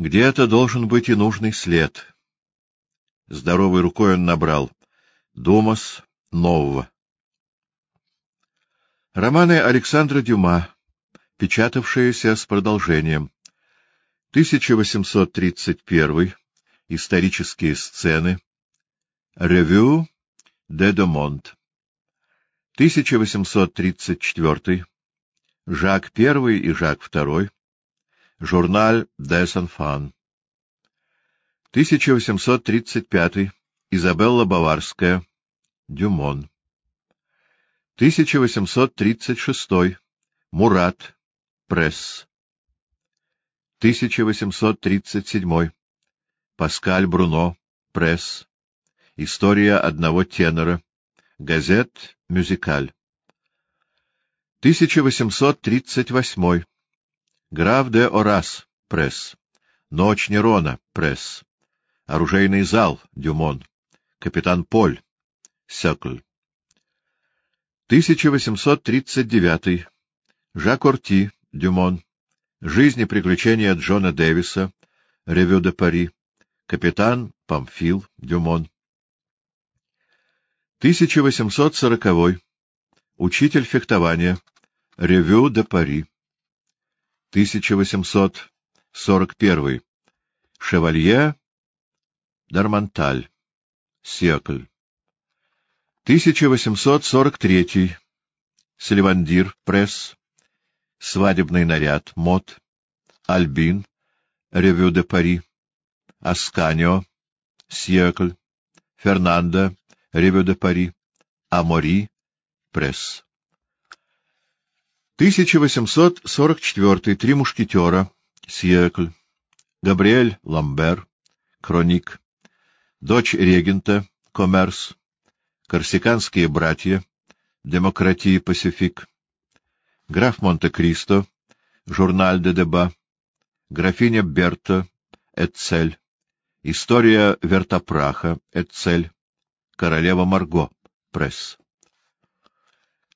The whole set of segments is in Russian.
Где-то должен быть и нужный след. Здоровой рукой он набрал «Думас нового». Романы Александра Дюма, печатавшиеся с продолжением. 1831. Исторические сцены. Ревю де Домонт. 1834. Жак I и Жак II. Журналь des Enfants. 1835. Изабелла Баварская. Дюмон. 1836. Мурат. Пресс. 1837. Паскаль Бруно. Пресс. История одного тенора. Газет «Мюзикаль». 1838. Граф де Орас. Пресс. Ночь Нерона. Пресс. Оружейный зал. Дюмон. Капитан Поль. Сёкль. 1839. Жак Орти, Дюмон. Жизнь и приключения Джона Дэвиса. Ревю де Пари. Капитан Памфил, Дюмон. 1840. Учитель фехтования. Ревю де Пари. 1841. Шевалье Дармонталь. Секль. 1843. Сильвандир, пресс, свадебный наряд, мод, Альбин, ревю де Пари, Асканио, Сьекль, Фернандо, ревю де Пари, Амори, пресс. 1844. Три мушкетера, Сьекль, Габриэль Ламбер, Кроник, дочь регента, Коммерс, Корсиканские братья, Демократии Пасифик, граф Монте-Кристо, журналь де Деба, графиня Берта, Эцель, история Вертопраха, Эцель, королева Марго, пресс.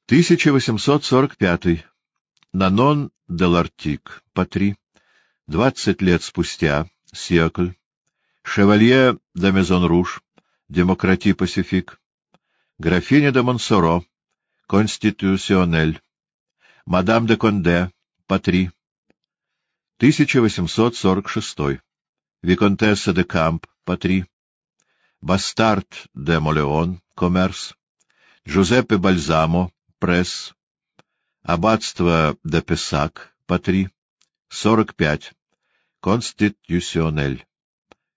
1845. Нанон де Лартик, Патри, двадцать лет спустя, Сиокль, Шевалье де Мезон-Руш, Демократи Пасифик, Графиня де Монсоро, Конституционель, Мадам де Конде, Патри, 1846. Виконтесса де Камб, Патри, Бастард де Молеон, Коммерс, Джузеппе Бальзамо, Пресс, Аббатство де Пессак, Патри, 45. Конституционель,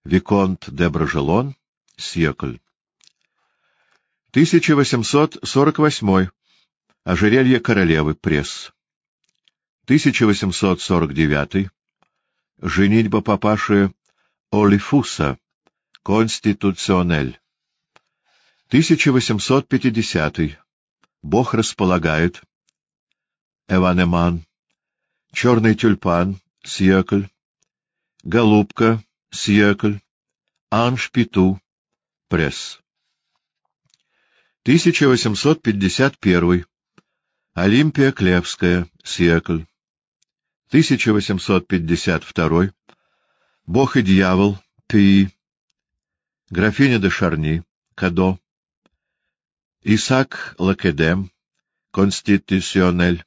Виконт де Брожелон, Сьекль. 1848. Ожерелье королевы. Пресс. 1849. Женитьба папаши Олифуса. Конституционель. 1850. Бог располагает. Эванеман. Черный тюльпан. Сьекль. Голубка. Сьекль. Аншпиту. Пресс. 1851. Олимпия Клевская, Сиэкль. 1852. Бог и дьявол, Пи. Графиня де Шарни, Кадо. Исаак Лакедем, Конституционель.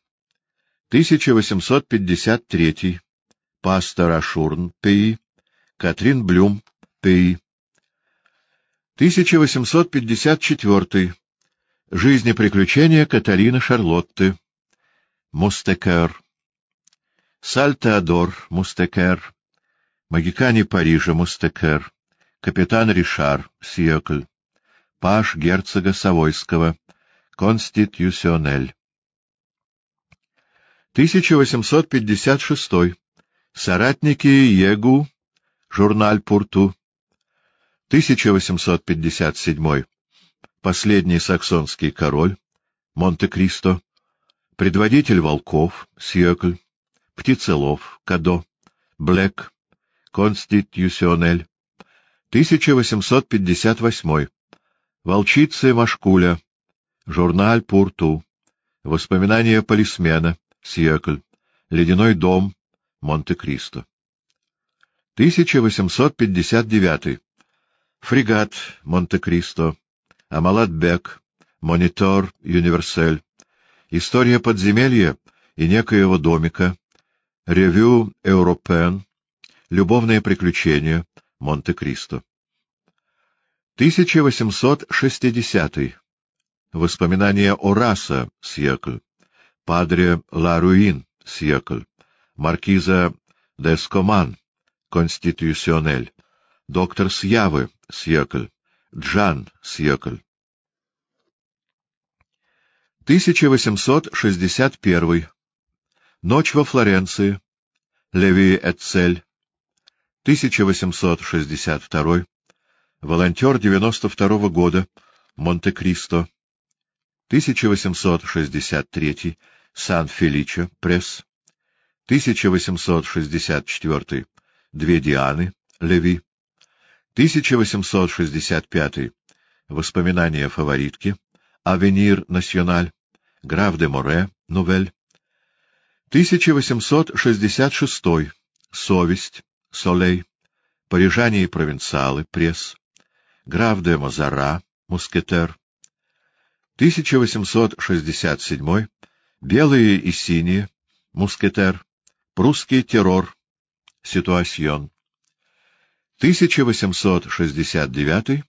1853. Пастор Ашурн, Пи. Катрин Блюм, Пи. 1854. Жизнь и приключения Каталины Шарлотты. Мустекер. Сальтеодор Мустекер. Магикане Парижа Мустекер. Капитан Ришар Сьекль. Паш герцога Савойского. Конституционель. 1856. Соратники Егу. Журналь Пурту. 1857 последний саксонский король, Монте-Кристо, предводитель волков, Сьекль, птицелов, Кадо, Блэк, Конституционель, 1858 волчицы Машкуля, журналь Пурту, воспоминания полисмена, Сьекль, ледяной дом, Монте-Кристо. 1859. Фрегат Монте-Кристо, Амалат-Бек, Монитор Юниверсель, История подземелья и некоего домика, Ревю Европен, Любовные приключения, Монте-Кристо. 1860. Воспоминания о Раса, Сьекль, Падре Ла Руин, Сьекль, Маркиза Дескоман, Конституционель, Доктор Сьявы, Сьекль, Джан, Сьекль. 1861. Ночь во Флоренции. Леви Эцель. 1862. Волонтер 92 -го года. Монте-Кристо. 1863. Сан-Феличо. Пресс. 1864. Две Дианы. Леви. 1865. Воспоминания фаворитки. Авенир Националь. Граф де Море. Нувель. 1866. Совесть. Солей. Парижане и провинциалы. Пресс. Граф де Мазара. Мускетер. 1867. Белые и синие. Мускетер. Прусский террор. Ситуацион. 1869.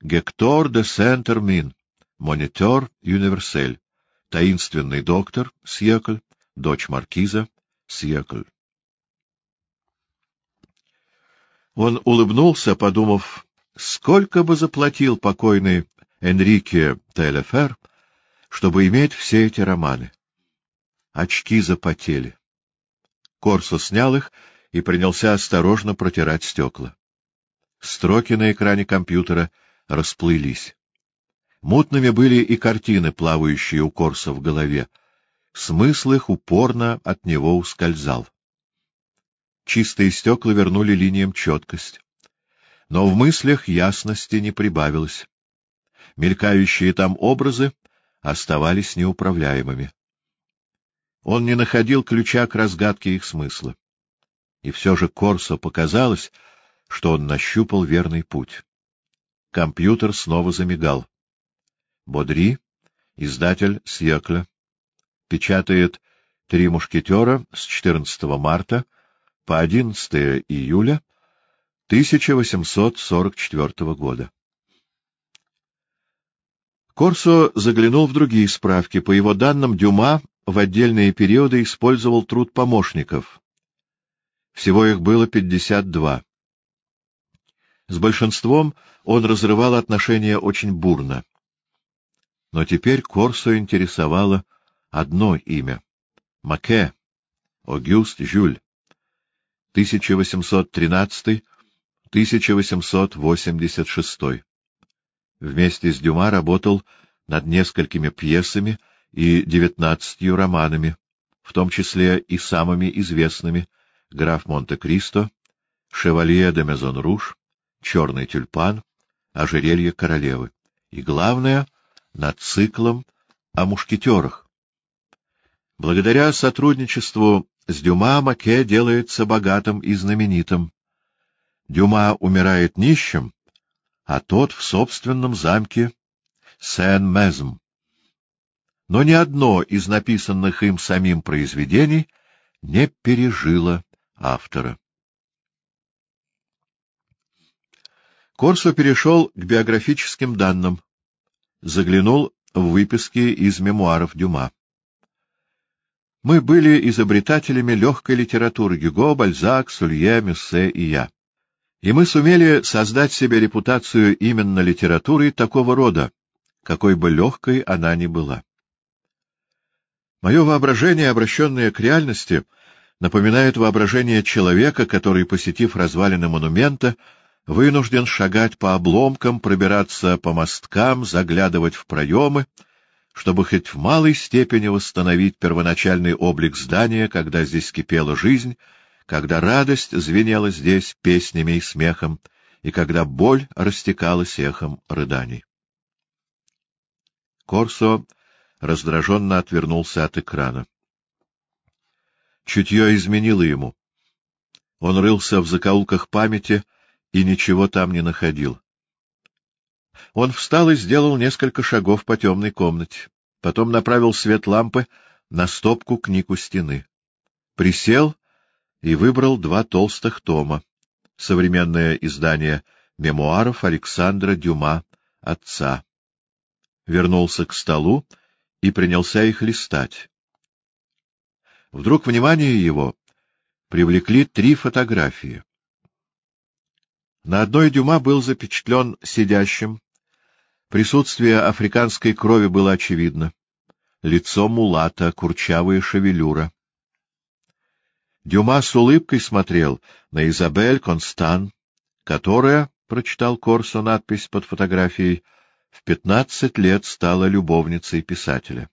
Гектор де Сент-Эрмин. Монитор Юниверсель. Таинственный доктор. Сьекль. Дочь маркиза. Сьекль. Он улыбнулся, подумав, сколько бы заплатил покойный Энрике Телефер, чтобы иметь все эти романы. Очки запотели. Корсо снял их и принялся осторожно протирать стекла. Строки на экране компьютера расплылись. Мутными были и картины, плавающие у Корса в голове. Смысл их упорно от него ускользал. Чистые стекла вернули линиям четкость. Но в мыслях ясности не прибавилось. Мелькающие там образы оставались неуправляемыми. Он не находил ключа к разгадке их смысла. И все же Корсо показалось, что он нащупал верный путь. Компьютер снова замигал. Бодри, издатель Сьекля, печатает «Три мушкетера» с 14 марта по 11 июля 1844 года. Корсо заглянул в другие справки. По его данным, Дюма в отдельные периоды использовал труд помощников. Всего их было 52. С большинством он разрывал отношения очень бурно. Но теперь Корсо интересовало одно имя — Маке, Огюст Жюль, 1813-1886. Вместе с Дюма работал над несколькими пьесами и девятнадцатью романами, в том числе и самыми известными «Граф Монте-Кристо», «Шевалье де Мезон-Руш», «Черный тюльпан», «Ожерелье королевы» и, главное, над циклом о мушкетерах. Благодаря сотрудничеству с Дюма Маке делается богатым и знаменитым. Дюма умирает нищим, а тот в собственном замке Сен-Мезм. Но ни одно из написанных им самим произведений не пережило автора. Корсо перешел к биографическим данным, заглянул в выписки из мемуаров Дюма. Мы были изобретателями легкой литературы Гюго, Бальзак, Сулье, Мюссе и я. И мы сумели создать себе репутацию именно литературой такого рода, какой бы легкой она ни была. Мое воображение, обращенное к реальности, напоминает воображение человека, который, посетив развалины монумента, вынужден шагать по обломкам, пробираться по мосткам, заглядывать в проемы, чтобы хоть в малой степени восстановить первоначальный облик здания, когда здесь кипела жизнь, когда радость звенела здесь песнями и смехом, и когда боль растекалась эхом рыданий. Корсо раздраженно отвернулся от экрана. Чутье изменило ему. Он рылся в закоулках памяти и ничего там не находил. Он встал и сделал несколько шагов по темной комнате. Потом направил свет лампы на стопку книг у стены. Присел и выбрал два толстых тома. Современное издание мемуаров Александра Дюма, отца. Вернулся к столу и принялся их листать. Вдруг внимание его привлекли три фотографии. На одной Дюма был запечатлен сидящим. Присутствие африканской крови было очевидно. Лицо мулата, курчавая шевелюра. Дюма с улыбкой смотрел на Изабель Констан, которая, — прочитал Корсо надпись под фотографией, — в пятнадцать лет стала любовницей писателя.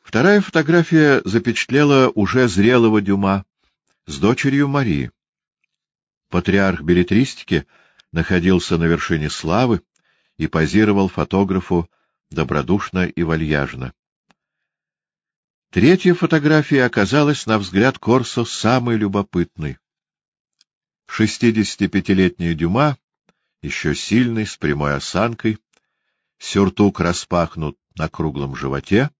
Вторая фотография запечатлела уже зрелого Дюма с дочерью Марии. Патриарх билетристики находился на вершине славы и позировал фотографу добродушно и вальяжно. Третья фотография оказалась, на взгляд Корсо, самой любопытной. Шестидесятипятилетний Дюма, еще сильный, с прямой осанкой, сюртук распахнут на круглом животе,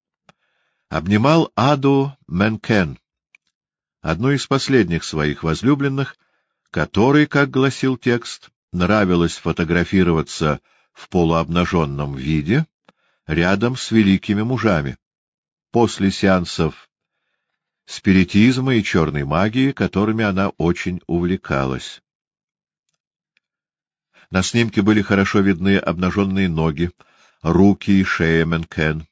обнимал Аду Менкен, одну из последних своих возлюбленных, которой, как гласил текст, нравилось фотографироваться в полуобнаженном виде рядом с великими мужами. После сеансов спиритизма и черной магии, которыми она очень увлекалась. На снимке были хорошо видны обнаженные ноги, руки и шея Менкен,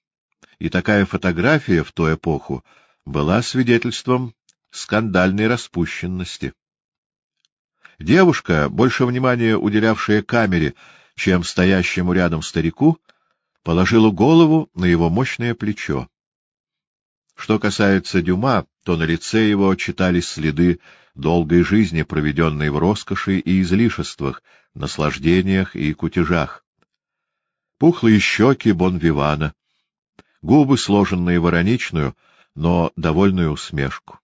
и такая фотография в ту эпоху была свидетельством скандальной распущенности. Девушка, больше внимания уделявшая камере, чем стоящему рядом старику, положила голову на его мощное плечо. Что касается Дюма, то на лице его читались следы долгой жизни, проведенной в роскоши и излишествах, наслаждениях и кутежах. Пухлые щеки Бонвивана, губы, сложенные в ироничную, но довольную усмешку.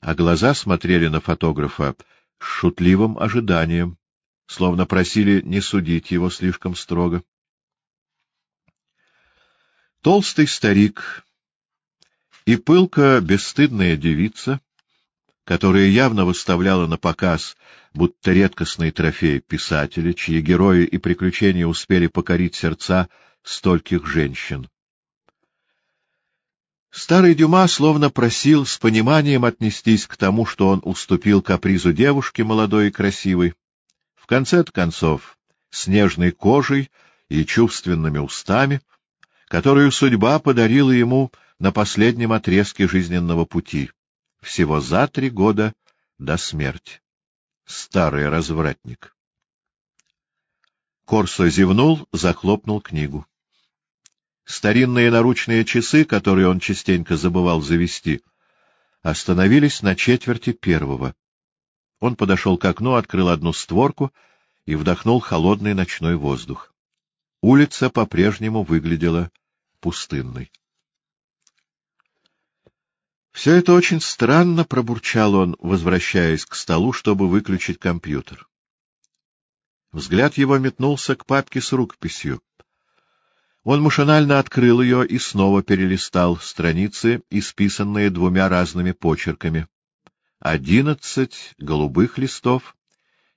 А глаза смотрели на фотографа с шутливым ожиданием, словно просили не судить его слишком строго. Толстый старик и пылко бесстыдная девица, которая явно выставляла на показ, будто редкостный трофей писателя, чьи герои и приключения успели покорить сердца стольких женщин. Старый Дюма словно просил с пониманием отнестись к тому, что он уступил капризу девушки молодой и красивой. В конце концов, с нежной кожей и чувственными устами, которую судьба подарила ему на последнем отрезке жизненного пути, всего за три года до смерти. Старый развратник. Корсо зевнул, захлопнул книгу. Старинные наручные часы, которые он частенько забывал завести, остановились на четверти первого. Он подошел к окну, открыл одну створку и вдохнул холодный ночной воздух. Улица по-прежнему выглядела пустынной. Все это очень странно, — пробурчал он, возвращаясь к столу, чтобы выключить компьютер. Взгляд его метнулся к папке с рукописью. Он машинально открыл ее и снова перелистал страницы, исписанные двумя разными почерками. Одиннадцать голубых листов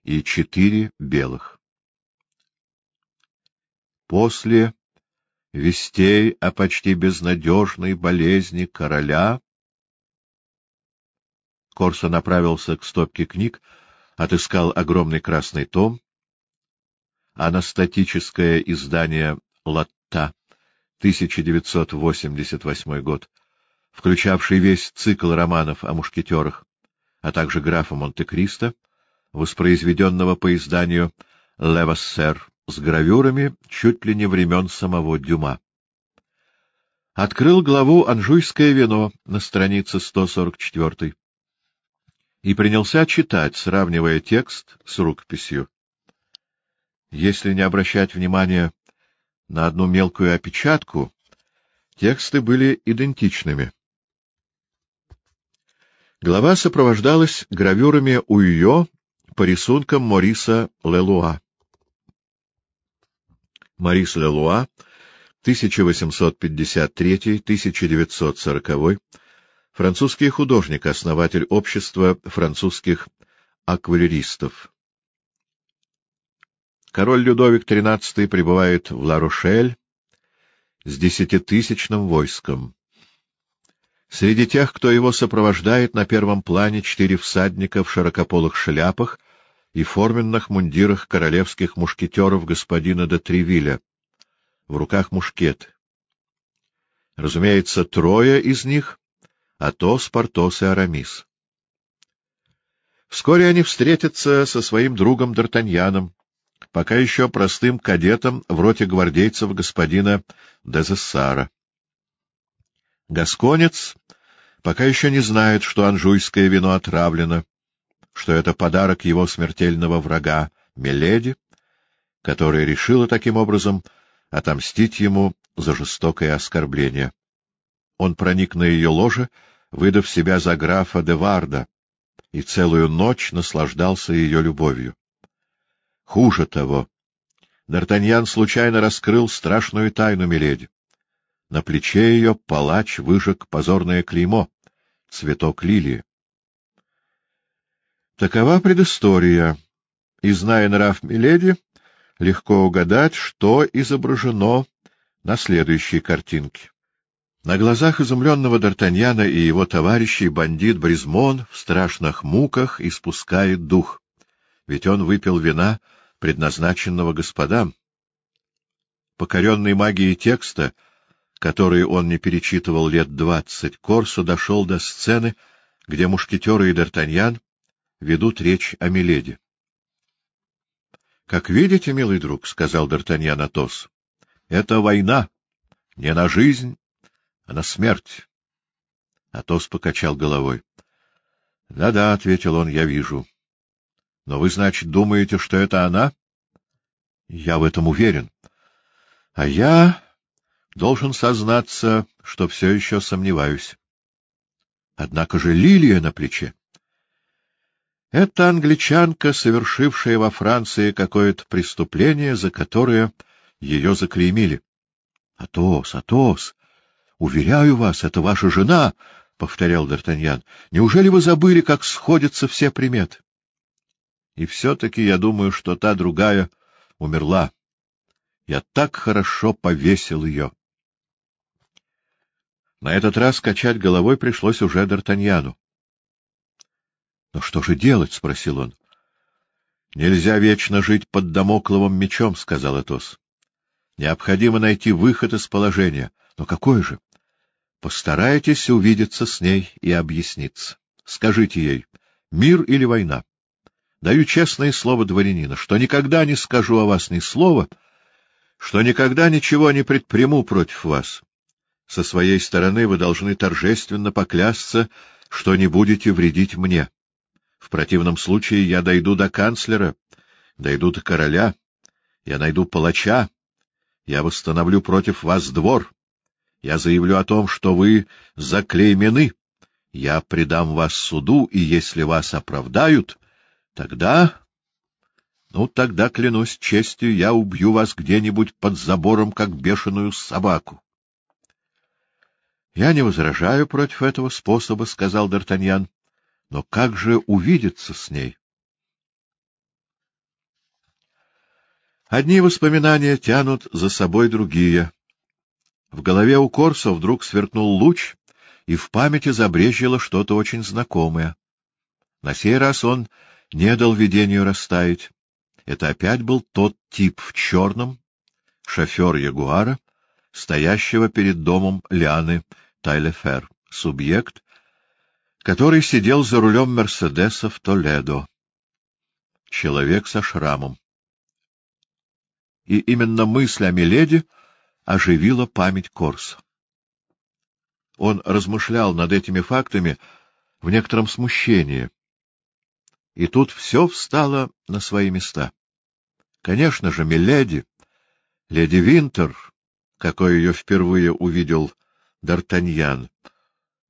и четыре белых. После вестей о почти безнадежной болезни короля Корсо направился к стопке книг, отыскал огромный красный том, анастатическое издание «Латте» Та, 1988 год, включавший весь цикл романов о мушкетерах, а также графа Монте-Кристо, воспроизведенного по изданию «Левассер» с гравюрами чуть ли не времен самого Дюма. Открыл главу «Анжуйское вино» на странице 144 и принялся читать, сравнивая текст с рукописью. Если не обращать внимания на одну мелкую опечатку, тексты были идентичными. Глава сопровождалась гравюрами Уйо по рисункам Мориса Лелуа. Морис Лелуа, 1853-1940, французский художник, основатель общества французских акварелистов. Король Людовик XIII прибывает в Ла-Рошель с десятитысячным войском. Среди тех, кто его сопровождает, на первом плане четыре всадника в широкополых шляпах и форменных мундирах королевских мушкетеров господина де Тревиля. В руках мушкет. Разумеется, трое из них — Атос, Портос и Арамис. Вскоре они встретятся со своим другом Д'Артаньяном, пока еще простым кадетом в роте гвардейцев господина Дезессара. Гасконец пока еще не знает, что анжуйское вино отравлено, что это подарок его смертельного врага Меледи, которая решила таким образом отомстить ему за жестокое оскорбление. Он проник на ее ложе, выдав себя за графа де Варда, и целую ночь наслаждался ее любовью. Хуже того, Д'Артаньян случайно раскрыл страшную тайну Миледи. На плече ее палач выжег позорное клеймо — цветок лилии. Такова предыстория, и, зная нрав Миледи, легко угадать, что изображено на следующей картинке. На глазах изумленного Д'Артаньяна и его товарищей бандит Бризмон в страшных муках испускает дух, ведь он выпил вина, предназначенного господам. Покоренный магией текста — которые он не перечитывал лет двадцать, Корсо дошел до сцены, где мушкетеры и Д'Артаньян ведут речь о Миледи. — Как видите, милый друг, — сказал Д'Артаньян Атос, — это война, не на жизнь, а на смерть. Атос покачал головой. «Да — Да-да, — ответил он, — я вижу. — Но вы, значит, думаете, что это она? — Я в этом уверен. — А я Должен сознаться, что все еще сомневаюсь. Однако же лилия на плече. Это англичанка, совершившая во Франции какое-то преступление, за которое ее заклеймили. — Атос, Атос, уверяю вас, это ваша жена, — повторял Д'Артаньян. — Неужели вы забыли, как сходятся все приметы? И все-таки я думаю, что та другая умерла. Я так хорошо повесил ее. На этот раз качать головой пришлось уже Д'Артаньяну. — Но что же делать? — спросил он. — Нельзя вечно жить под домокловым мечом, — сказал Атос. — Необходимо найти выход из положения. Но какой же? Постарайтесь увидеться с ней и объясниться. Скажите ей, мир или война? Даю честное слово дворянина, что никогда не скажу о вас ни слова, что никогда ничего не предприму против вас со своей стороны вы должны торжественно поклясться, что не будете вредить мне. В противном случае я дойду до канцлера, дойду до короля, я найду палача, я восстановлю против вас двор, я заявлю о том, что вы заклеймены, я предам вас суду, и если вас оправдают, тогда... Ну, тогда, клянусь честью, я убью вас где-нибудь под забором, как бешеную собаку. — Я не возражаю против этого способа, — сказал Д'Артаньян. — Но как же увидеться с ней? Одни воспоминания тянут за собой другие. В голове у Корсо вдруг сверкнул луч, и в памяти забрежило что-то очень знакомое. На сей раз он не дал видению растаять. Это опять был тот тип в черном, шофер Ягуара, стоящего перед домом Лианы Тайлефер, субъект, который сидел за рулем Мерседеса в Толедо. Человек со шрамом. И именно мысль о Миледи оживила память Корса. Он размышлял над этими фактами в некотором смущении. И тут все встало на свои места. Конечно же, Миледи, леди Винтер, какой ее впервые увидел Д'Артаньян,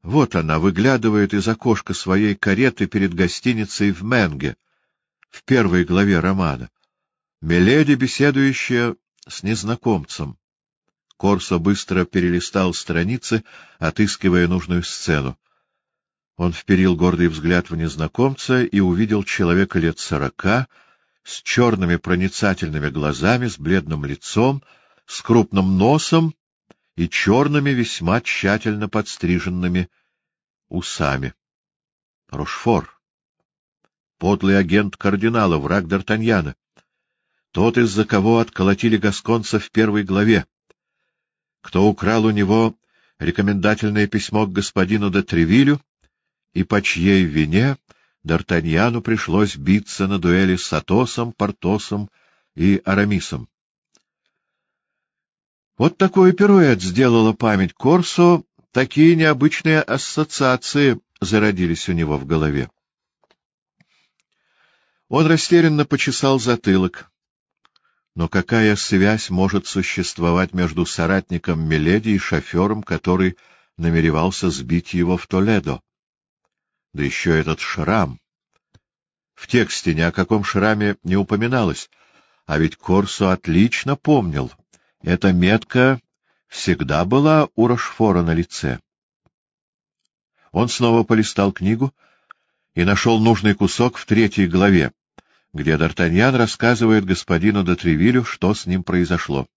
Вот она выглядывает из окошка своей кареты перед гостиницей в Менге, в первой главе романа. Миледи, беседующая с незнакомцем. Корсо быстро перелистал страницы, отыскивая нужную сцену. Он вперил гордый взгляд в незнакомца и увидел человека лет сорока, с черными проницательными глазами, с бледным лицом, с крупным носом и черными, весьма тщательно подстриженными усами. Рошфор. Подлый агент кардинала, враг Д'Артаньяна. Тот, из-за кого отколотили гасконца в первой главе. Кто украл у него рекомендательное письмо к господину де Тревилю, и по чьей вине Д'Артаньяну пришлось биться на дуэли с Атосом, Портосом и Арамисом. Вот такой пируэт сделала память Корсо, такие необычные ассоциации зародились у него в голове. Он растерянно почесал затылок. Но какая связь может существовать между соратником Миледи и шофером, который намеревался сбить его в Толедо? Да еще этот шрам. В тексте ни о каком шраме не упоминалось, а ведь Корсо отлично помнил. Эта метка всегда была у Рошфора на лице. Он снова полистал книгу и нашел нужный кусок в третьей главе, где Д'Артаньян рассказывает господину де Тревилю, что с ним произошло.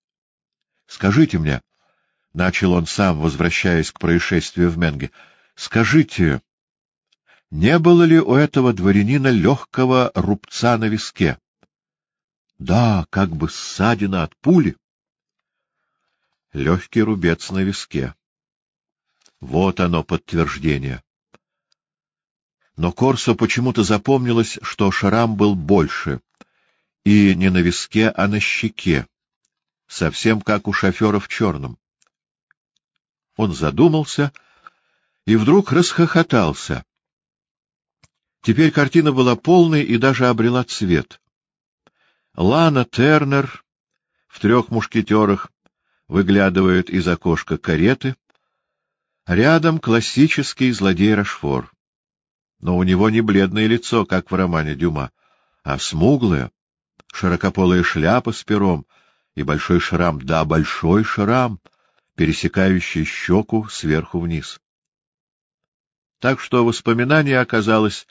— Скажите мне, — начал он сам, возвращаясь к происшествию в Менге, — скажите, не было ли у этого дворянина легкого рубца на виске? — Да, как бы ссадина от пули. Легкий рубец на виске. Вот оно подтверждение но Корсо почему-то запомнилось, что шрам был больше, и не на виске, а на щеке, совсем как у шофера в черном. Он задумался и вдруг расхохотался. Теперь картина была полной и даже обрела цвет. Лана Тернер в трех мушкетерах выглядывает из окошка кареты. Рядом классический злодей Рашфор но у него не бледное лицо, как в романе Дюма, а смуглое, широкополая шляпа с пером и большой шрам, да, большой шрам, пересекающий щеку сверху вниз. Так что воспоминание оказалось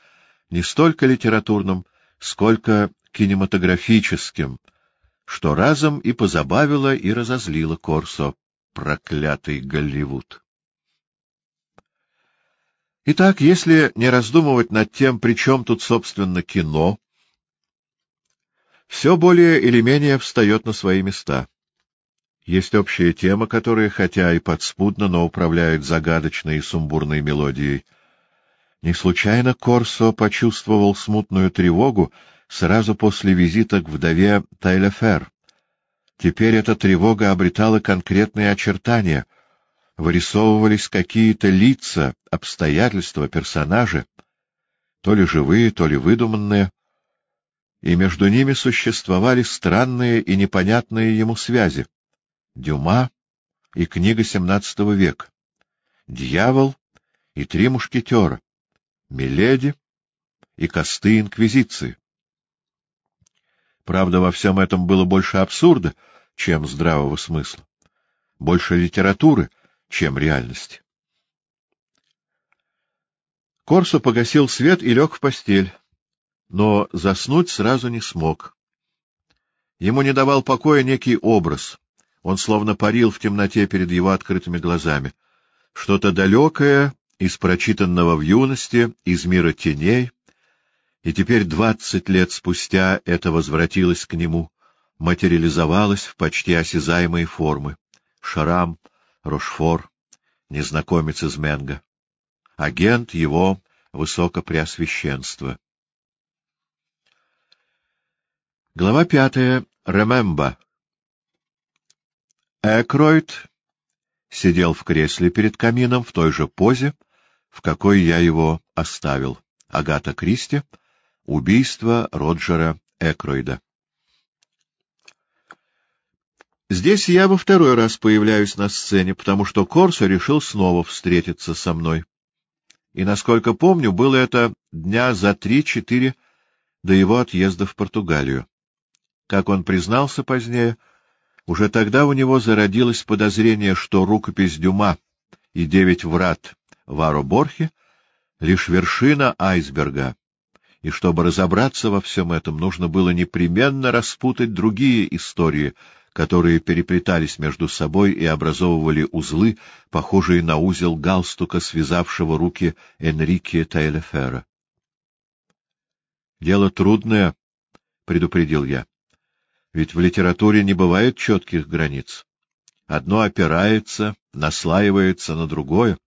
не столько литературным, сколько кинематографическим, что разом и позабавило, и разозлило Корсо, проклятый Голливуд. Итак, если не раздумывать над тем, при чем тут, собственно, кино, все более или менее встает на свои места. Есть общая тема, которая, хотя и подспудно, но управляет загадочной и сумбурной мелодией. Не случайно Корсо почувствовал смутную тревогу сразу после визита к вдове Тайлефер. Теперь эта тревога обретала конкретные очертания, вырисовывались какие-то лица, обстоятельства, персонажи, то ли живые, то ли выдуманные, и между ними существовали странные и непонятные ему связи. Дюма и книга XVII века, Дьявол и три мушкетера, Миледи и косты Инквизиции. Правда, во всем этом было больше абсурда, чем здравого смысла, больше литературы — чем реальность. Корсо погасил свет и лег в постель, но заснуть сразу не смог. Ему не давал покоя некий образ. Он словно парил в темноте перед его открытыми глазами. Что-то далекое из прочитанного в юности, из мира теней, и теперь двадцать лет спустя это возвратилось к нему, материализовалось в почти осязаемые формы. Шрам — Рошфор, незнакомец из Менга, агент его высокопреосвященства. Глава пятая. Ремемба. Экройд сидел в кресле перед камином в той же позе, в какой я его оставил. Агата Кристи. Убийство Роджера Экройда. Здесь я во второй раз появляюсь на сцене, потому что Корсо решил снова встретиться со мной. И, насколько помню, было это дня за три-четыре до его отъезда в Португалию. Как он признался позднее, уже тогда у него зародилось подозрение, что рукопись Дюма и «Девять врат» Варо Борхе — лишь вершина айсберга, и чтобы разобраться во всем этом, нужно было непременно распутать другие истории, которые переплетались между собой и образовывали узлы, похожие на узел галстука, связавшего руки Энрике Тайлефера. — Дело трудное, — предупредил я. — Ведь в литературе не бывает четких границ. Одно опирается, наслаивается на другое.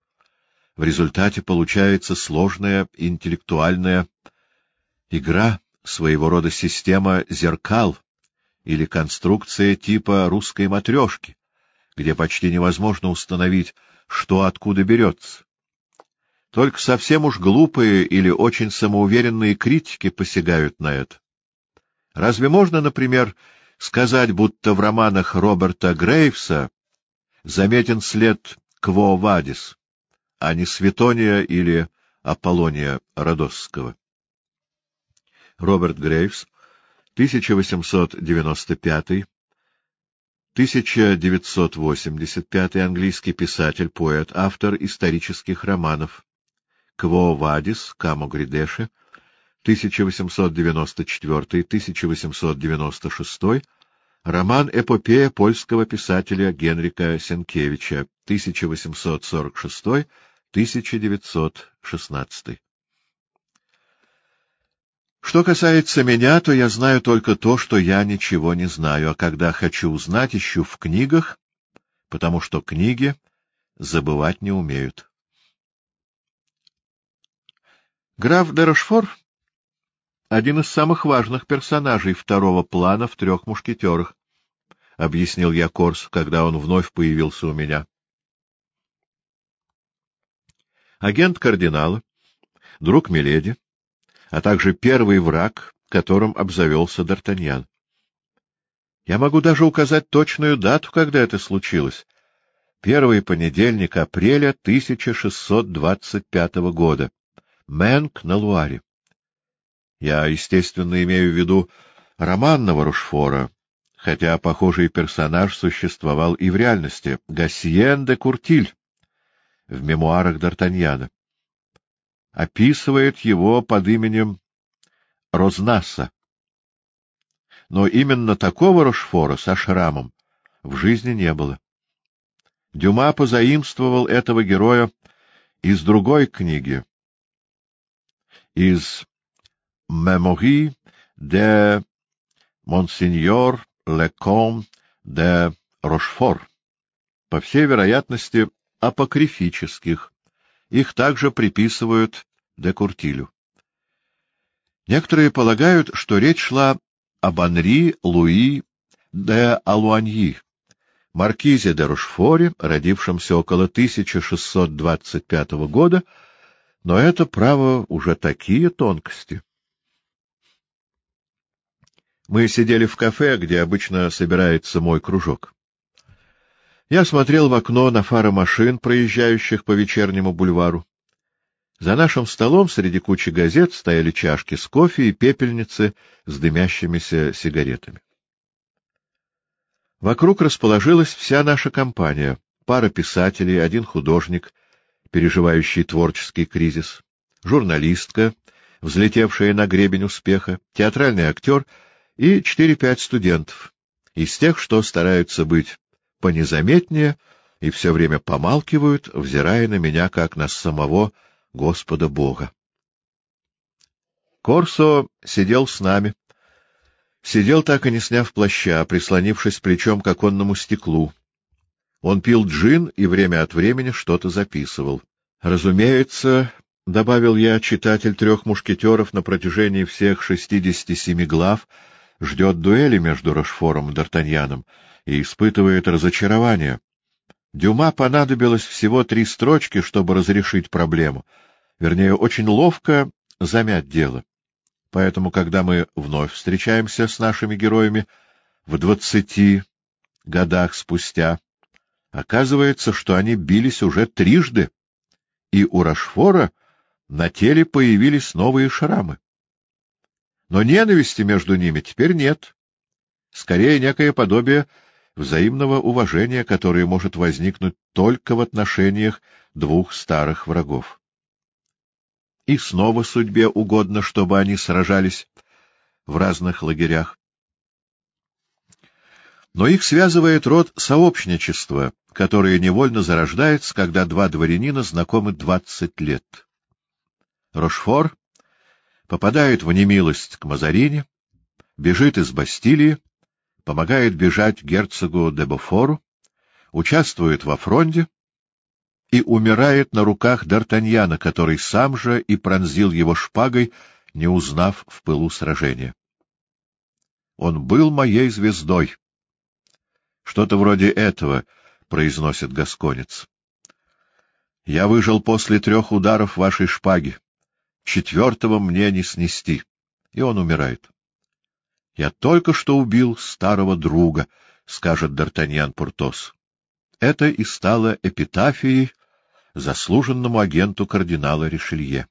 В результате получается сложная интеллектуальная игра, своего рода система зеркал, или конструкция типа русской матрешки, где почти невозможно установить, что откуда берется. Только совсем уж глупые или очень самоуверенные критики посягают на это. Разве можно, например, сказать, будто в романах Роберта Грейвса заметен след Кво Вадис, а не Светония или Аполлония Родосского? Роберт Грейвс 1895-1985 английский писатель, поэт, автор исторических романов. Кво Вадис, Камо Гридеше, 1894-1896, роман-эпопея польского писателя Генрика Сенкевича, 1846-1916. Что касается меня, то я знаю только то, что я ничего не знаю, а когда хочу узнать, ищу в книгах, потому что книги забывать не умеют. Граф де Рошфор — один из самых важных персонажей второго плана в «Трех мушкетерах», — объяснил я Корс, когда он вновь появился у меня. Агент кардинала, друг Миледи, а также первый враг, которым обзавелся Д'Артаньян. Я могу даже указать точную дату, когда это случилось. Первый понедельник апреля 1625 года. Мэнк на Луаре. Я, естественно, имею в виду романного Рушфора, хотя похожий персонаж существовал и в реальности — Гассиен де Куртиль в мемуарах Д'Артаньяна описывает его под именем Рознаса. Но именно такого Рошфора со шрамом в жизни не было. Дюма позаимствовал этого героя из другой книги, из «Мемори де Монсеньор Леком де Рошфор», по всей вероятности, апокрифических. Их также приписывают де Куртилю. Некоторые полагают, что речь шла об Анри Луи де Алуаньи, маркизе де Рушфоре, родившемся около 1625 года, но это, право, уже такие тонкости. Мы сидели в кафе, где обычно собирается мой кружок. Я смотрел в окно на фары машин, проезжающих по вечернему бульвару. За нашим столом среди кучи газет стояли чашки с кофе и пепельницы с дымящимися сигаретами. Вокруг расположилась вся наша компания, пара писателей, один художник, переживающий творческий кризис, журналистка, взлетевшая на гребень успеха, театральный актер и четыре-пять студентов, из тех, что стараются быть понезаметнее и все время помалкивают, взирая на меня как на самого Господа Бога. Корсо сидел с нами. Сидел так и не сняв плаща, прислонившись плечом к оконному стеклу. Он пил джин и время от времени что-то записывал. Разумеется, — добавил я, — читатель трех мушкетеров на протяжении всех шестидесяти семи глав ждет дуэли между Рошфором и Д'Артаньяном и испытывает разочарование. Дюма понадобилось всего три строчки, чтобы разрешить проблему, вернее, очень ловко замять дело. Поэтому, когда мы вновь встречаемся с нашими героями в двадцати годах спустя, оказывается, что они бились уже трижды, и у Рашфора на теле появились новые шрамы. Но ненависти между ними теперь нет. Скорее, некое подобие взаимного уважения, которое может возникнуть только в отношениях двух старых врагов. И снова судьбе угодно, чтобы они сражались в разных лагерях. Но их связывает род сообщничества, которое невольно зарождается, когда два дворянина знакомы двадцать лет. Рошфор попадает в немилость к Мазарине, бежит из Бастилии, помогает бежать герцогу де Бофору, участвует во фронте и умирает на руках Д'Артаньяна, который сам же и пронзил его шпагой, не узнав в пылу сражения. Он был моей звездой. Что-то вроде этого произносит гасконец. Я выжил после трех ударов вашей шпаги четвертого мне не снести. И он умирает. — Я только что убил старого друга, — скажет Д'Артаньян Пуртос. Это и стало эпитафией заслуженному агенту кардинала Ришелье.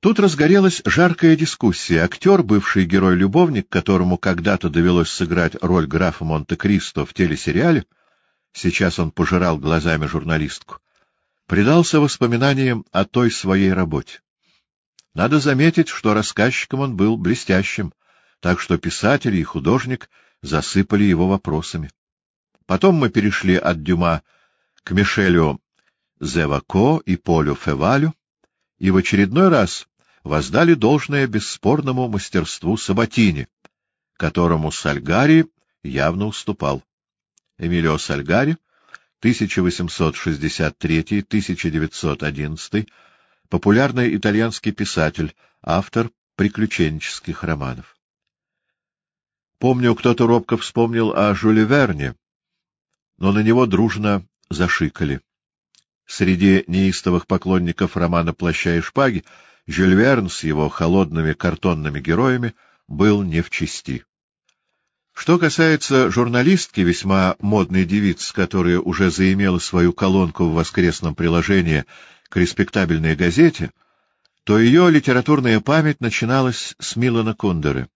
Тут разгорелась жаркая дискуссия. Актер, бывший герой-любовник, которому когда-то довелось сыграть роль графа Монте-Кристо в телесериале, сейчас он пожирал глазами журналистку, предался воспоминаниям о той своей работе. Надо заметить, что рассказчиком он был блестящим, так что писатель и художник засыпали его вопросами. Потом мы перешли от Дюма к Мишелю Зевако и Полю Февалю, и в очередной раз воздали должное бесспорному мастерству Сабатини, которому Сальгари явно уступал. Эмилио Сальгари 1863-1911, популярный итальянский писатель, автор приключенческих романов. Помню, кто-то робко вспомнил о Жюле Верне, но на него дружно зашикали. Среди неистовых поклонников романа «Плаща и шпаги» Жюль Верн с его холодными картонными героями был не в чести. Что касается журналистки, весьма модной девицы, которая уже заимела свою колонку в воскресном приложении к респектабельной газете, то ее литературная память начиналась с Милана Кундеры.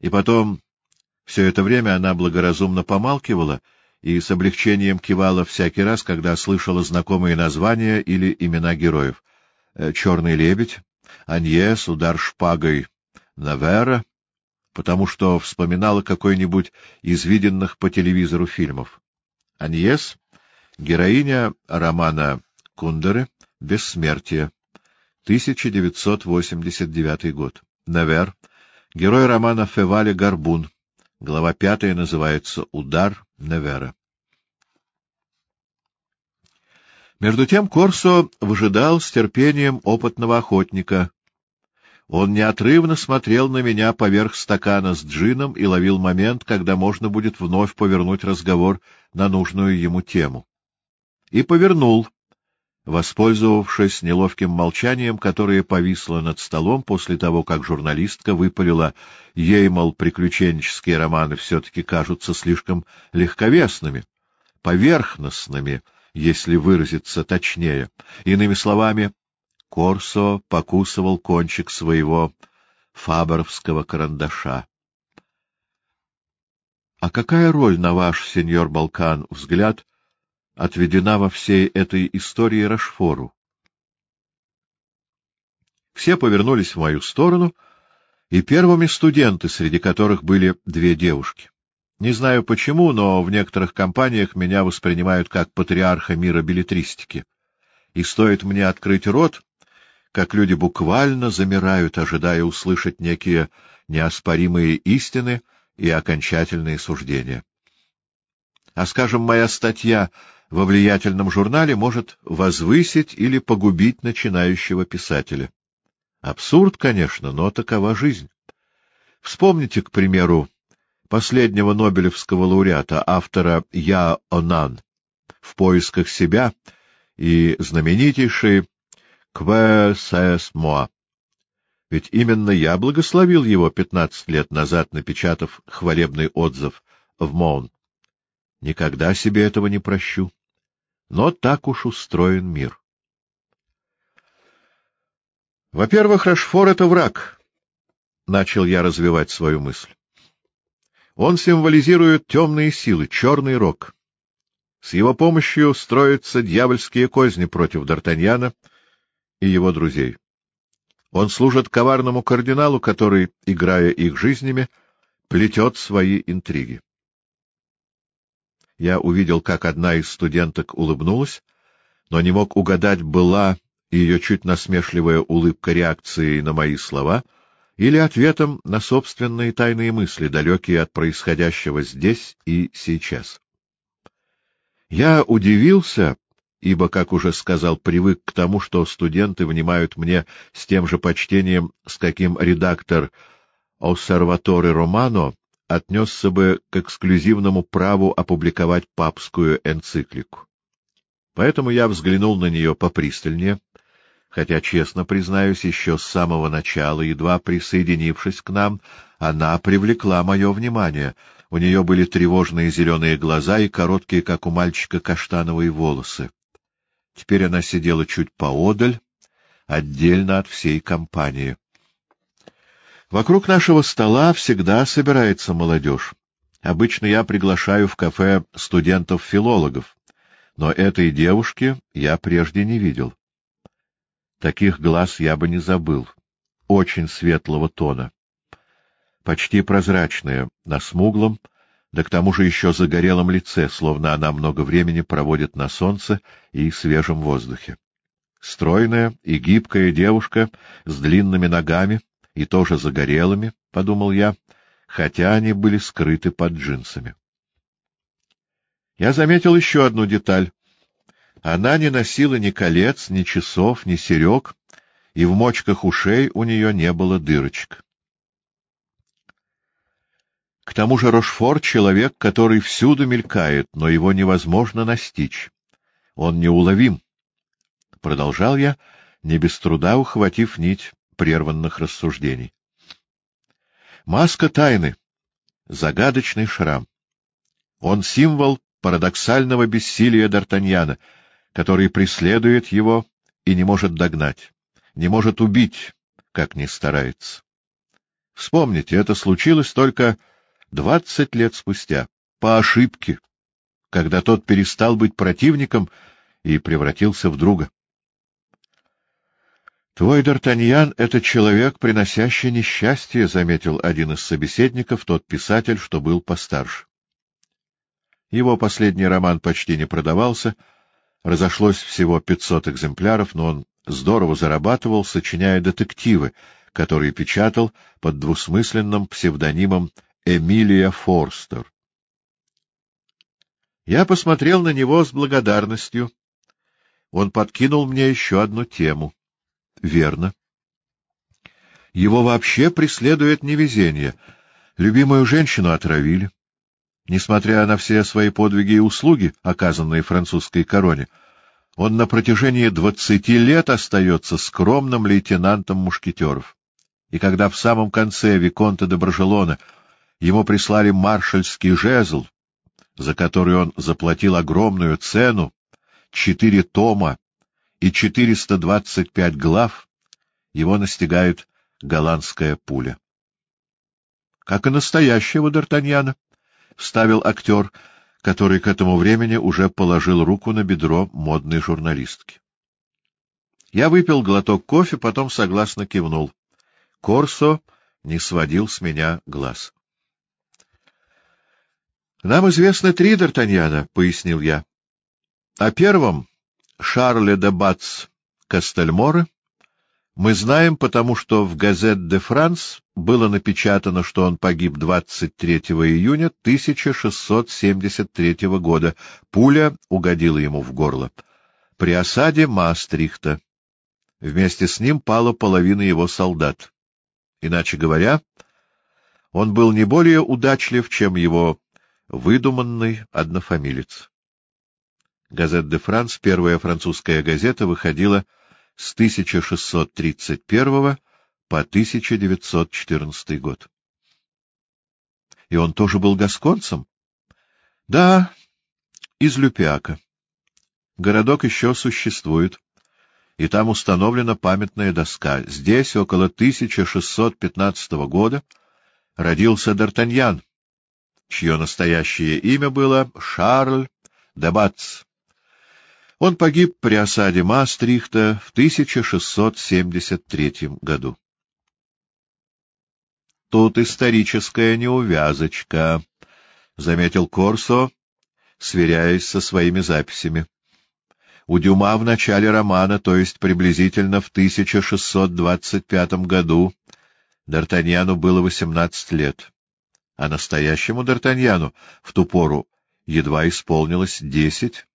И потом все это время она благоразумно помалкивала и с облегчением кивала всякий раз, когда слышала знакомые названия или имена героев. Э, «Черный лебедь», «Аньес», «Удар шпагой», «Навера», потому что вспоминала какой-нибудь из виденных по телевизору фильмов. Аньес — героиня романа Кундеры «Бессмертие», 1989 год. Невер — герой романа Февали Горбун, глава пятая называется «Удар Невера». Между тем Корсо выжидал с терпением опытного охотника, он неотрывно смотрел на меня поверх стакана с джином и ловил момент, когда можно будет вновь повернуть разговор на нужную ему тему. И повернул, воспользовавшись неловким молчанием, которое повисло над столом после того, как журналистка выпалила ей, мол, приключенческие романы все-таки кажутся слишком легковесными, поверхностными, если выразиться точнее. Иными словами, Корсо покусывал кончик своего фаберовского карандаша. — А какая роль, на ваш, сеньор Балкан, взгляд, отведена во всей этой истории Рашфору? Все повернулись в мою сторону, и первыми студенты, среди которых были две девушки. Не знаю почему, но в некоторых компаниях меня воспринимают как патриарха мира билетристики. И стоит мне открыть рот, как люди буквально замирают, ожидая услышать некие неоспоримые истины и окончательные суждения. А, скажем, моя статья во влиятельном журнале может возвысить или погубить начинающего писателя. Абсурд, конечно, но такова жизнь. Вспомните, к примеру, последнего Нобелевского лауреата, автора Я Онан, «В поисках себя» и знаменитейший «Кве сэс моа». Ведь именно я благословил его пятнадцать лет назад, напечатав хвалебный отзыв в Моун. Никогда себе этого не прощу. Но так уж устроен мир. Во-первых, Рашфор — это враг. Начал я развивать свою мысль. Он символизирует темные силы, черный рок. С его помощью строятся дьявольские козни против Д'Артаньяна и его друзей. Он служит коварному кардиналу, который, играя их жизнями, плетет свои интриги. Я увидел, как одна из студенток улыбнулась, но не мог угадать, была ее чуть насмешливая улыбка реакцией на мои слова или ответом на собственные тайные мысли, далекие от происходящего здесь и сейчас. Я удивился, ибо, как уже сказал, привык к тому, что студенты внимают мне с тем же почтением, с каким редактор «Осерваторе Романо» отнесся бы к эксклюзивному праву опубликовать папскую энциклику. Поэтому я взглянул на нее попристальнее, хотя, честно признаюсь, еще с самого начала, едва присоединившись к нам, она привлекла мое внимание. У нее были тревожные зеленые глаза и короткие, как у мальчика, каштановые волосы. Теперь она сидела чуть поодаль, отдельно от всей компании. Вокруг нашего стола всегда собирается молодежь. Обычно я приглашаю в кафе студентов-филологов, но этой девушки я прежде не видел. Таких глаз я бы не забыл, очень светлого тона. Почти прозрачные, на смуглом, да к тому же еще загорелом лице, словно она много времени проводит на солнце и свежем воздухе. Стройная и гибкая девушка с длинными ногами и тоже загорелыми, — подумал я, хотя они были скрыты под джинсами. Я заметил еще одну деталь. Она не носила ни колец, ни часов, ни серег, и в мочках ушей у нее не было дырочек. К тому же Рошфор — человек, который всюду мелькает, но его невозможно настичь. Он неуловим. Продолжал я, не без труда ухватив нить прерванных рассуждений. Маска тайны. Загадочный шрам. Он символ парадоксального бессилия Д'Артаньяна, который преследует его и не может догнать, не может убить, как ни старается. Вспомните, это случилось только двадцать лет спустя, по ошибке, когда тот перестал быть противником и превратился в друга. — Твой Д'Артаньян — это человек, приносящий несчастье, — заметил один из собеседников, тот писатель, что был постарше. Его последний роман почти не продавался, разошлось всего пятьсот экземпляров, но он здорово зарабатывал, сочиняя детективы, которые печатал под двусмысленным псевдонимом Эмилия Форстер. Я посмотрел на него с благодарностью. Он подкинул мне еще одну тему. Верно. Его вообще преследует невезение. Любимую женщину отравили. Несмотря на все свои подвиги и услуги, оказанные французской короне, он на протяжении двадцати лет остается скромным лейтенантом мушкетеров. И когда в самом конце Виконта де Брожелона ему прислали маршальский жезл, за который он заплатил огромную цену, четыре тома и 425 глав, его настигает голландская пуля. — Как и настоящего Д'Артаньяна, — вставил актер, который к этому времени уже положил руку на бедро модной журналистки. Я выпил глоток кофе, потом согласно кивнул. Корсо не сводил с меня глаз. — Нам известно три Д'Артаньяна, — пояснил я. — О первом Шарле де Бац Кастельмора мы знаем, потому что в «Газет де Франс» было напечатано, что он погиб 23 июня 1673 года. Пуля угодила ему в горло. При осаде Маастрихта. Вместе с ним пала половина его солдат. Иначе говоря, он был не более удачлив, чем его выдуманный однофамилец. «Газет де Франс», первая французская газета, выходила с 1631 по по 1914 год. И он тоже был гасконцем? Да, из Люпиака. Городок еще существует, и там установлена памятная доска. Здесь, около 1615 года, родился Д'Артаньян, чье настоящее имя было Шарль де Батц. Он погиб при осаде Маастрихта в 1673 году. Тут историческая неувязочка, — заметил Корсо, сверяясь со своими записями. У Дюма в начале романа, то есть приблизительно в 1625 году, Д'Артаньяну было восемнадцать лет, а настоящему Д'Артаньяну в ту пору едва исполнилось десять.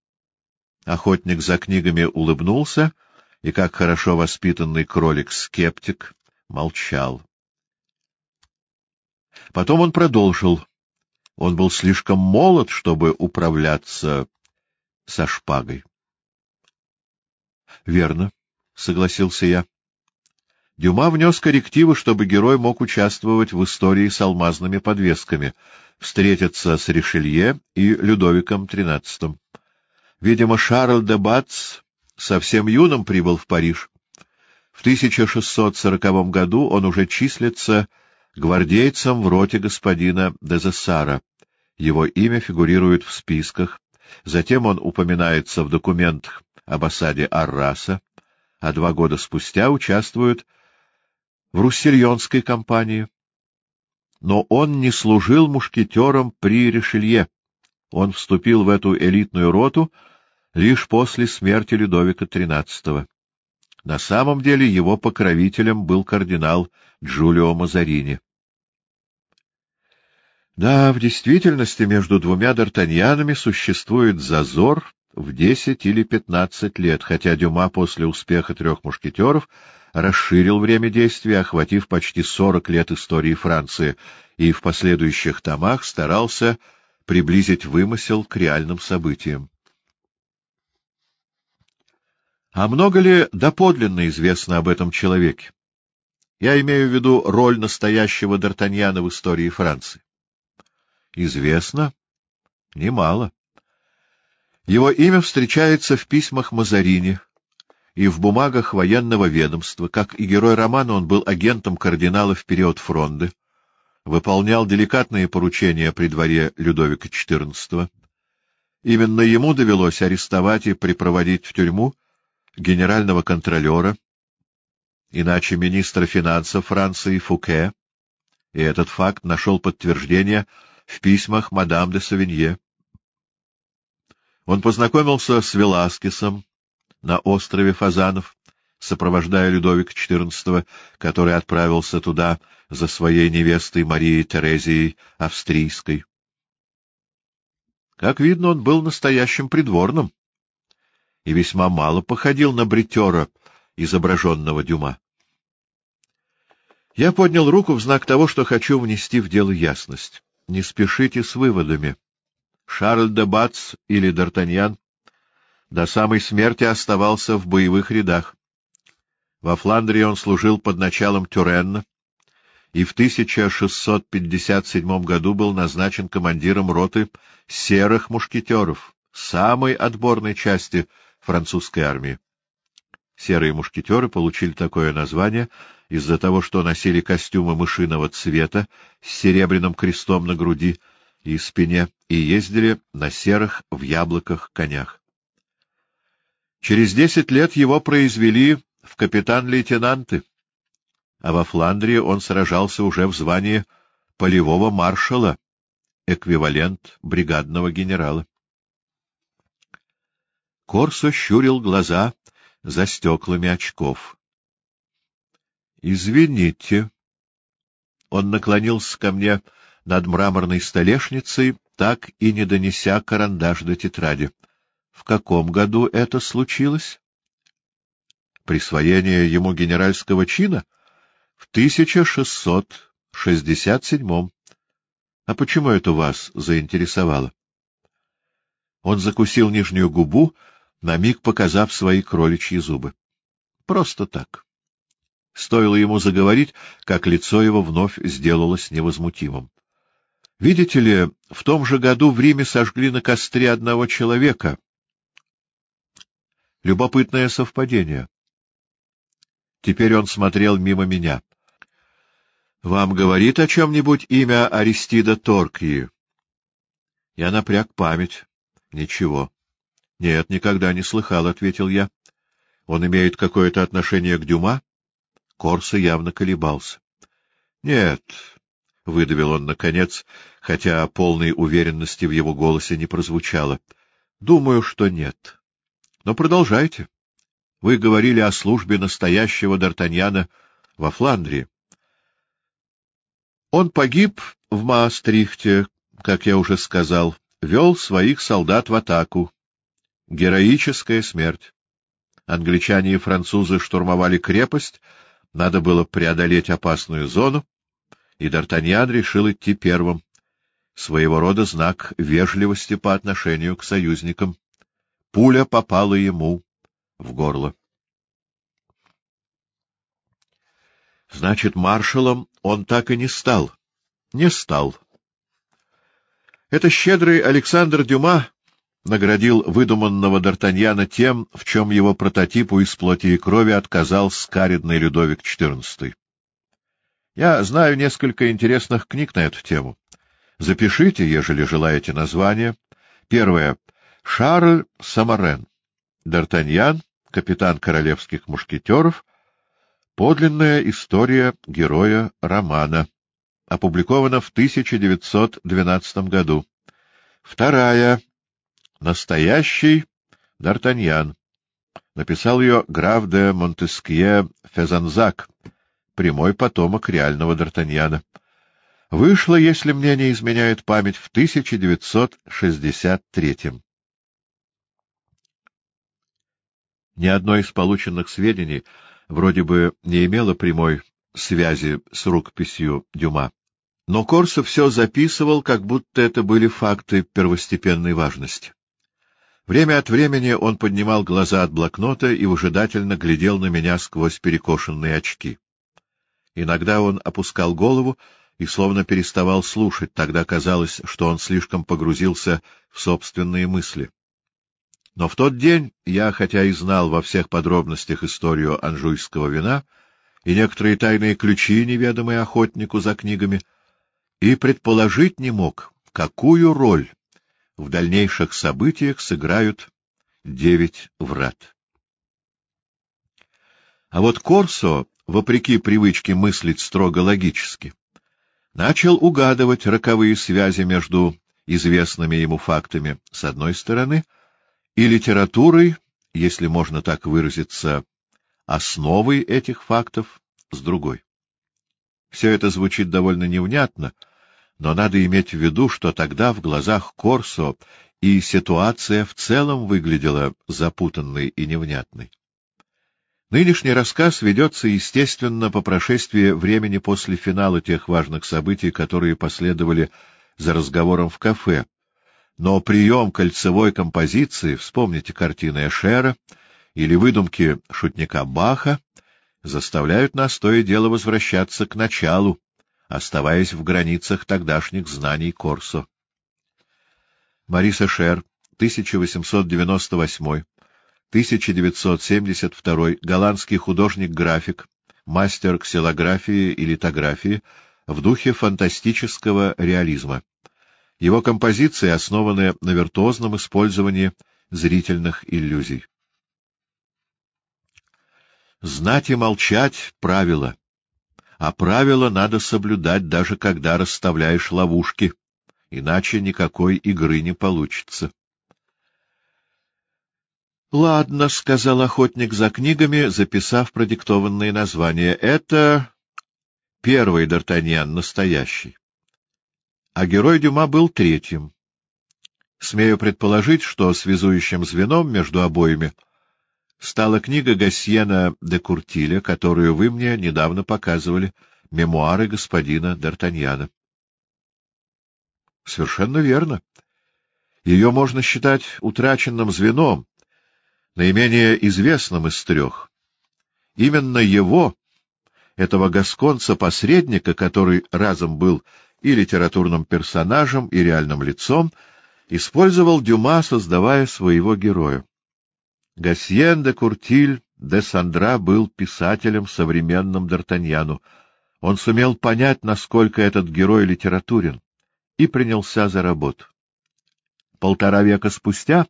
Охотник за книгами улыбнулся и, как хорошо воспитанный кролик-скептик, молчал. Потом он продолжил. Он был слишком молод, чтобы управляться со шпагой. — Верно, — согласился я. Дюма внес коррективы, чтобы герой мог участвовать в истории с алмазными подвесками, встретиться с Ришелье и Людовиком XIII. Видимо, Шарль де Батц совсем юным прибыл в Париж. В 1640 году он уже числится гвардейцем в роте господина Дезессара. Его имя фигурирует в списках. Затем он упоминается в документах об осаде Арраса, а два года спустя участвует в Руссельонской кампании. Но он не служил мушкетером при Ришелье. Он вступил в эту элитную роту лишь после смерти Людовика XIII. На самом деле его покровителем был кардинал Джулио Мазарини. Да, в действительности между двумя Д'Артаньянами существует зазор в десять или пятнадцать лет, хотя Дюма после успеха трех мушкетеров расширил время действия, охватив почти сорок лет истории Франции, и в последующих томах старался приблизить вымысел к реальным событиям. А много ли доподлинно известно об этом человеке? Я имею в виду роль настоящего Д'Артаньяна в истории Франции. Известно? Немало. Его имя встречается в письмах Мазарини и в бумагах военного ведомства. Как и герой романа, он был агентом кардинала в период фронды, выполнял деликатные поручения при дворе Людовика XIV. Именно ему довелось арестовать и припроводить в тюрьму генерального контролера, иначе министра финансов Франции Фуке, и этот факт нашел подтверждение в письмах мадам де Савинье. Он познакомился с Веласкесом на острове Фазанов, сопровождая Людовика XIV, который отправился туда за своей невестой Марией Терезией Австрийской. Как видно, он был настоящим придворным и весьма мало походил на бритера, изображенного Дюма. Я поднял руку в знак того, что хочу внести в дело ясность. Не спешите с выводами. Шарль де Бац или Д'Артаньян до самой смерти оставался в боевых рядах. Во Фландрии он служил под началом Тюренна и в 1657 году был назначен командиром роты серых мушкетеров, самой отборной части французской армии. Серые мушкетеры получили такое название из-за того, что носили костюмы мышиного цвета с серебряным крестом на груди и спине и ездили на серых в яблоках конях. Через десять лет его произвели в капитан-лейтенанты, а во Фландрии он сражался уже в звании полевого маршала, эквивалент бригадного генерала. Корсо щурил глаза за стеклами очков. — Извините. Он наклонился ко мне над мраморной столешницей, так и не донеся карандаш до тетради. В каком году это случилось? Присвоение ему генеральского чина? В 1667. А почему это вас заинтересовало? Он закусил нижнюю губу, на миг показав свои кроличьи зубы. Просто так. Стоило ему заговорить, как лицо его вновь сделалось невозмутимым. Видите ли, в том же году в Риме сожгли на костре одного человека. Любопытное совпадение. Теперь он смотрел мимо меня. — Вам говорит о чем-нибудь имя Аристида Торкии? Я напряг память. — Ничего. — Нет, никогда не слыхал, — ответил я. — Он имеет какое-то отношение к Дюма? Корса явно колебался. — Нет, — выдавил он наконец, хотя полной уверенности в его голосе не прозвучало. — Думаю, что нет. Но продолжайте. Вы говорили о службе настоящего Д'Артаньяна во Фландрии. Он погиб в Маастрихте, как я уже сказал, вел своих солдат в атаку. Героическая смерть. Англичане и французы штурмовали крепость, надо было преодолеть опасную зону, и Д'Артаньян решил идти первым. Своего рода знак вежливости по отношению к союзникам. Пуля попала ему в горло. Значит, маршалом он так и не стал. Не стал. Это щедрый Александр Дюма наградил выдуманного Д'Артаньяна тем, в чем его прототипу из плоти и крови отказал скаридный Людовик XIV. Я знаю несколько интересных книг на эту тему. Запишите, ежели желаете, название. Первое. Шарль Самарен. Д'Артаньян, капитан королевских мушкетеров. Подлинная история героя романа. Опубликована в 1912 году. Вторая. Настоящий Д'Артаньян. Написал ее граф де Монтескье Фезанзак, прямой потомок реального Д'Артаньяна. Вышло, если мне не изменяет память, в 1963 Ни одно из полученных сведений вроде бы не имело прямой связи с рукописью Дюма. Но Корсо все записывал, как будто это были факты первостепенной важности. Время от времени он поднимал глаза от блокнота и выжидательно глядел на меня сквозь перекошенные очки. Иногда он опускал голову и словно переставал слушать, тогда казалось, что он слишком погрузился в собственные мысли. Но в тот день я, хотя и знал во всех подробностях историю анжуйского вина и некоторые тайные ключи, неведомые охотнику за книгами, и предположить не мог, какую роль в дальнейших событиях сыграют девять врат. А вот Корсо, вопреки привычке мыслить строго логически, начал угадывать роковые связи между известными ему фактами с одной стороны и литературой, если можно так выразиться, основой этих фактов с другой. Все это звучит довольно невнятно, но надо иметь в виду, что тогда в глазах Корсо и ситуация в целом выглядела запутанной и невнятной. Нынешний рассказ ведется, естественно, по прошествии времени после финала тех важных событий, которые последовали за разговором в кафе. Но прием кольцевой композиции, вспомните картины Эшера или выдумки шутника Баха, заставляют нас то и дело возвращаться к началу, оставаясь в границах тогдашних знаний Корсо. Мариса Шер, 1898-1972, голландский художник-график, мастер ксилографии и литографии в духе фантастического реализма. Его композиции основаны на виртуозном использовании зрительных иллюзий. Знать и молчать — правило а правила надо соблюдать, даже когда расставляешь ловушки, иначе никакой игры не получится. — Ладно, — сказал охотник за книгами, записав продиктованные названия. — Это первый Д'Артаньян, настоящий. А герой Дюма был третьим. Смею предположить, что связующим звеном между обоими — стала книга Гассиена де Куртиля, которую вы мне недавно показывали, «Мемуары господина Д'Артаньяна». Совершенно верно. Ее можно считать утраченным звеном, наименее известным из трех. Именно его, этого гасконца-посредника, который разом был и литературным персонажем, и реальным лицом, использовал Дюма, создавая своего героя. Гассиен де Куртиль де Сандра был писателем, современным Д'Артаньяну. Он сумел понять, насколько этот герой литературен, и принялся за работу. Полтора века спустя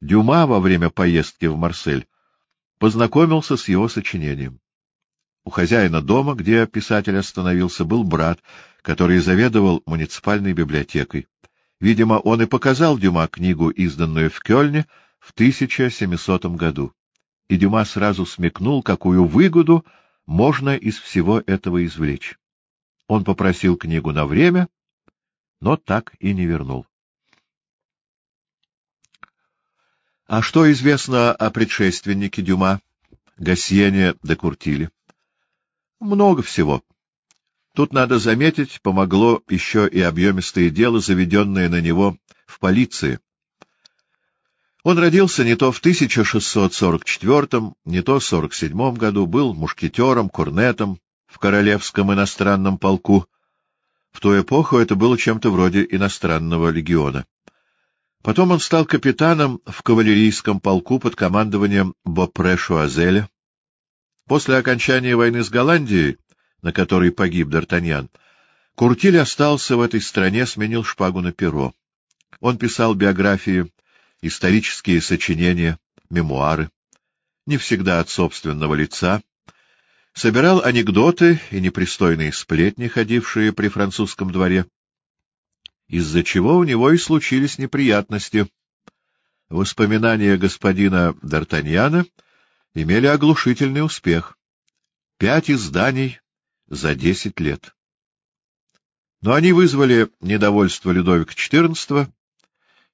Дюма во время поездки в Марсель познакомился с его сочинением. У хозяина дома, где писатель остановился, был брат, который заведовал муниципальной библиотекой. Видимо, он и показал Дюма книгу, изданную в Кёльне в 1700 году. И Дюма сразу смекнул, какую выгоду можно из всего этого извлечь. Он попросил книгу на время, но так и не вернул. А что известно о предшественнике Дюма, Гассиене де Куртиле? Много всего. Тут, надо заметить, помогло еще и объемистое дело, заведенное на него в полиции. Он родился не то в 1644, не то в 47 году, был мушкетером, корнетом в Королевском иностранном полку. В ту эпоху это было чем-то вроде иностранного легиона. Потом он стал капитаном в кавалерийском полку под командованием Бопре-Шуазеля. После окончания войны с Голландией, на которой погиб Д'Артаньян, Куртиль остался в этой стране, сменил шпагу на перо. Он писал биографии, исторические сочинения, мемуары, не всегда от собственного лица, собирал анекдоты и непристойные сплетни, ходившие при французском дворе, из-за чего у него и случились неприятности. Воспоминания господина Д'Артаньяна имели оглушительный успех. Пять изданий за десять лет. Но они вызвали недовольство Людовика XIV,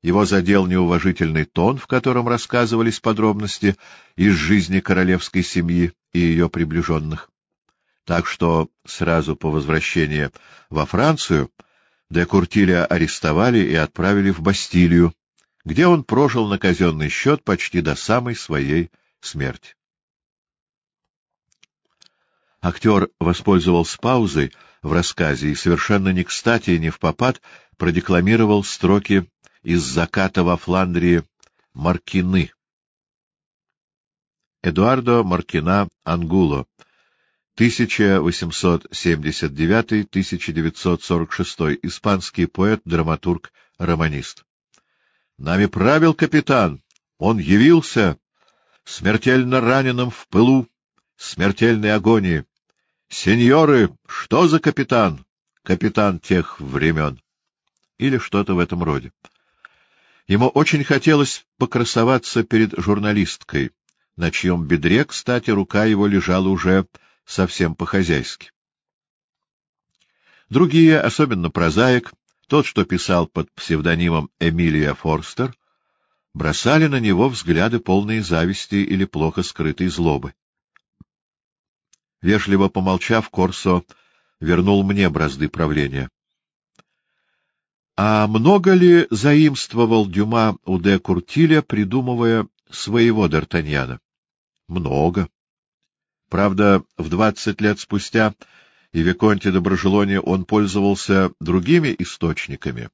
его задел неуважительный тон, в котором рассказывались подробности из жизни королевской семьи и ее приближенных. Так что сразу по возвращении во Францию Де Куртиля арестовали и отправили в Бастилию, где он прожил на казенный счет почти до самой своей смерти. Актер воспользовался паузой в рассказе и совершенно не кстати и не в попад продекламировал строки из заката во Фландрии Маркины. Эдуардо Маркина Ангуло 1879-1946, испанский поэт, драматург, романист. Нами правил капитан, он явился, смертельно раненым в пылу, смертельной агонии. Сеньоры, что за капитан? Капитан тех времен. Или что-то в этом роде. Ему очень хотелось покрасоваться перед журналисткой, на чьем бедре, кстати, рука его лежала уже совсем по-хозяйски. Другие, особенно прозаик, тот, что писал под псевдонимом Эмилия Форстер, бросали на него взгляды полные зависти или плохо скрытой злобы. Вежливо помолчав, Корсо вернул мне бразды правления. А много ли заимствовал Дюма у де Куртиля, придумывая своего Д'Артаньяна? Много. Правда, в двадцать лет спустя и Виконте Доброжелоне он пользовался другими источниками.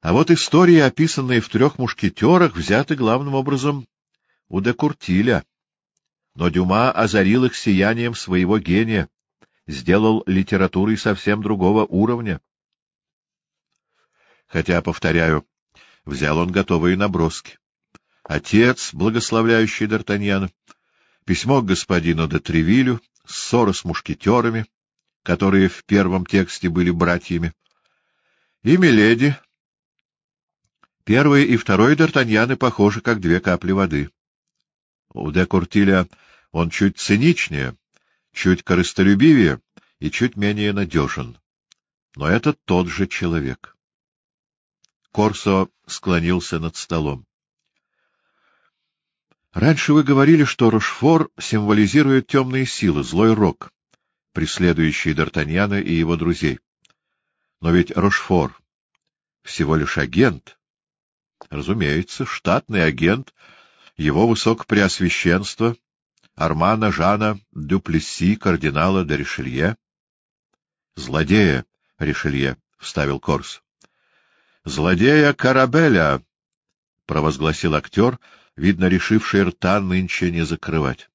А вот истории, описанные в трех мушкетерах, взяты главным образом у де Куртиля. Но Дюма озарил их сиянием своего гения, сделал литературой совсем другого уровня. Хотя, повторяю, взял он готовые наброски. Отец, благословляющий Д'Артаньяна, письмо к господину де Тревилю, ссора с мушкетерами, которые в первом тексте были братьями, и Миледи. Первый и второй Д'Артаньяны похожи, как две капли воды. У де Куртиля он чуть циничнее, чуть корыстолюбивее и чуть менее надежен. Но это тот же человек. Корсо склонился над столом. Раньше вы говорили, что Рошфор символизирует темные силы, злой рок, преследующий Д'Артаньяна и его друзей. Но ведь Рошфор всего лишь агент. Разумеется, штатный агент, его высокопреосвященство, Армана Жана Дюплесси, кардинала де Ришелье. — Злодея Ришелье, — вставил Корс. — Злодея Карабеля, — провозгласил актер, видно, решивший рта нынче не закрывать.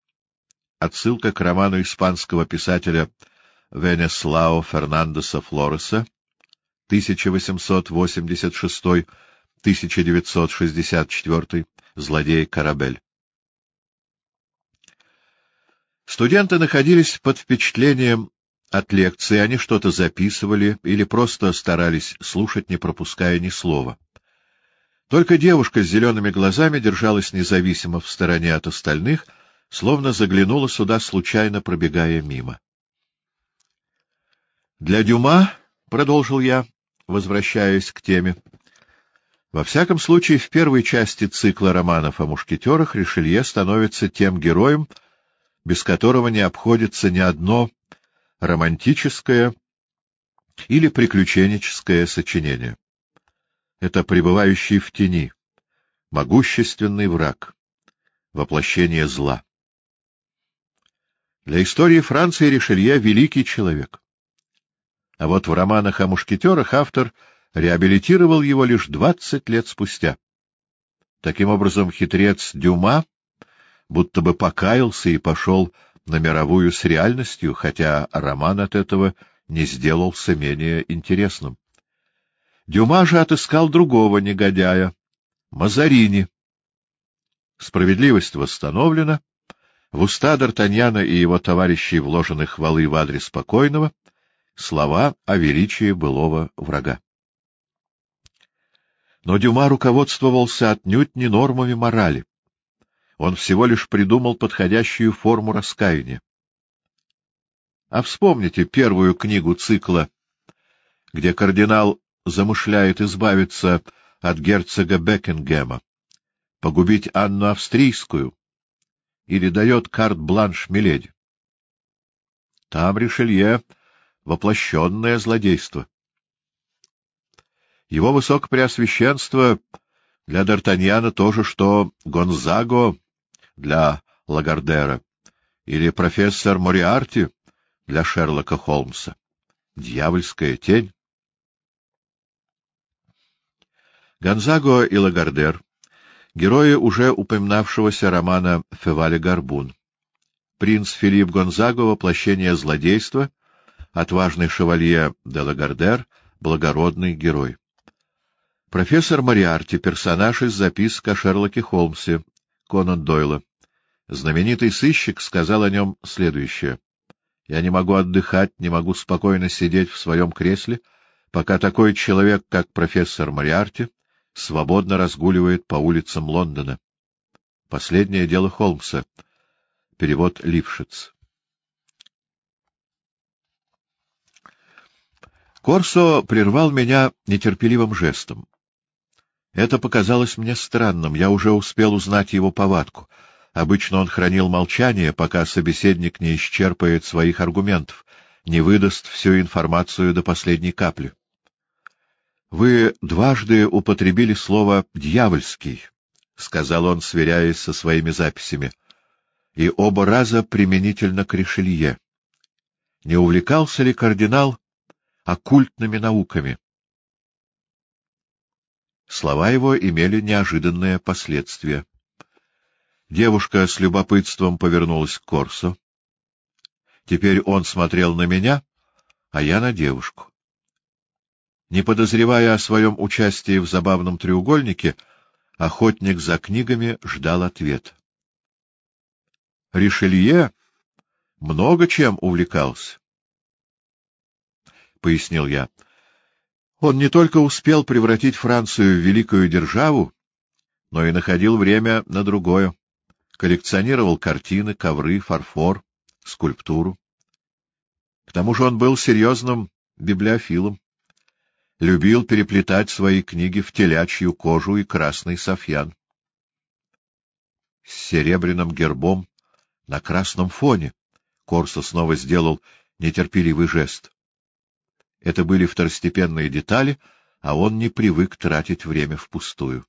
Отсылка к роману испанского писателя Венеслао Фернандеса Флореса 1886-1964 «Злодей Карабель». Студенты находились под впечатлением от лекции, они что-то записывали или просто старались слушать, не пропуская ни слова. Только девушка с зелеными глазами держалась независимо в стороне от остальных, словно заглянула сюда, случайно пробегая мимо. Для Дюма, — продолжил я, возвращаясь к теме, — во всяком случае, в первой части цикла романов о мушкетерах Ришелье становится тем героем, без которого не обходится ни одно романтическое или приключенческое сочинение. Это пребывающий в тени, могущественный враг, воплощение зла. Для истории Франции Ришелье — великий человек. А вот в романах о мушкетерах автор реабилитировал его лишь двадцать лет спустя. Таким образом, хитрец Дюма будто бы покаялся и пошел на мировую с реальностью, хотя роман от этого не сделался менее интересным. Дюма же отыскал другого негодяя — Мазарини. Справедливость восстановлена, в уста Д'Артаньяна и его товарищей вложены хвалы в адрес покойного, слова о величии былого врага. Но Дюма руководствовался отнюдь не нормами морали. Он всего лишь придумал подходящую форму раскаяния. А вспомните первую книгу цикла, где кардинал замышляет избавиться от герцога Бекингема, погубить Анну Австрийскую или дает карт-бланш Миледи. Там Ришелье — воплощенное злодейство. Его высокопреосвященство для Д'Артаньяна то же, что Гонзаго для Лагардера или профессор Мориарти для Шерлока Холмса. Дьявольская тень. Гонзаго и Лагардер — герои уже упоминавшегося романа Феваля Горбун. Принц Филипп Гонзаго — воплощение злодейства, отважный шевалье де Лагардер — благородный герой. Профессор Мариарти — персонаж из записок о Шерлоке Холмсе, Конан Дойла. Знаменитый сыщик сказал о нем следующее. «Я не могу отдыхать, не могу спокойно сидеть в своем кресле, пока такой человек, как профессор Мариарти, свободно разгуливает по улицам Лондона». Последнее дело Холмса. Перевод Лившиц. Корсо прервал меня нетерпеливым жестом. Это показалось мне странным, я уже успел узнать его повадку. Обычно он хранил молчание, пока собеседник не исчерпает своих аргументов, не выдаст всю информацию до последней капли. «Вы дважды употребили слово «дьявольский», — сказал он, сверяясь со своими записями, — «и оба раза применительно к Ришелье. Не увлекался ли кардинал оккультными науками?» Слова его имели неожиданное последствие. Девушка с любопытством повернулась к Корсу. Теперь он смотрел на меня, а я на девушку. Не подозревая о своем участии в забавном треугольнике, охотник за книгами ждал ответ. Ришелье много чем увлекался, — пояснил я. Он не только успел превратить Францию в великую державу, но и находил время на другое. Коллекционировал картины, ковры, фарфор, скульптуру. К тому же он был серьезным библиофилом. Любил переплетать свои книги в телячью кожу и красный софьян. С серебряным гербом на красном фоне Корсо снова сделал нетерпеливый жест. Это были второстепенные детали, а он не привык тратить время впустую.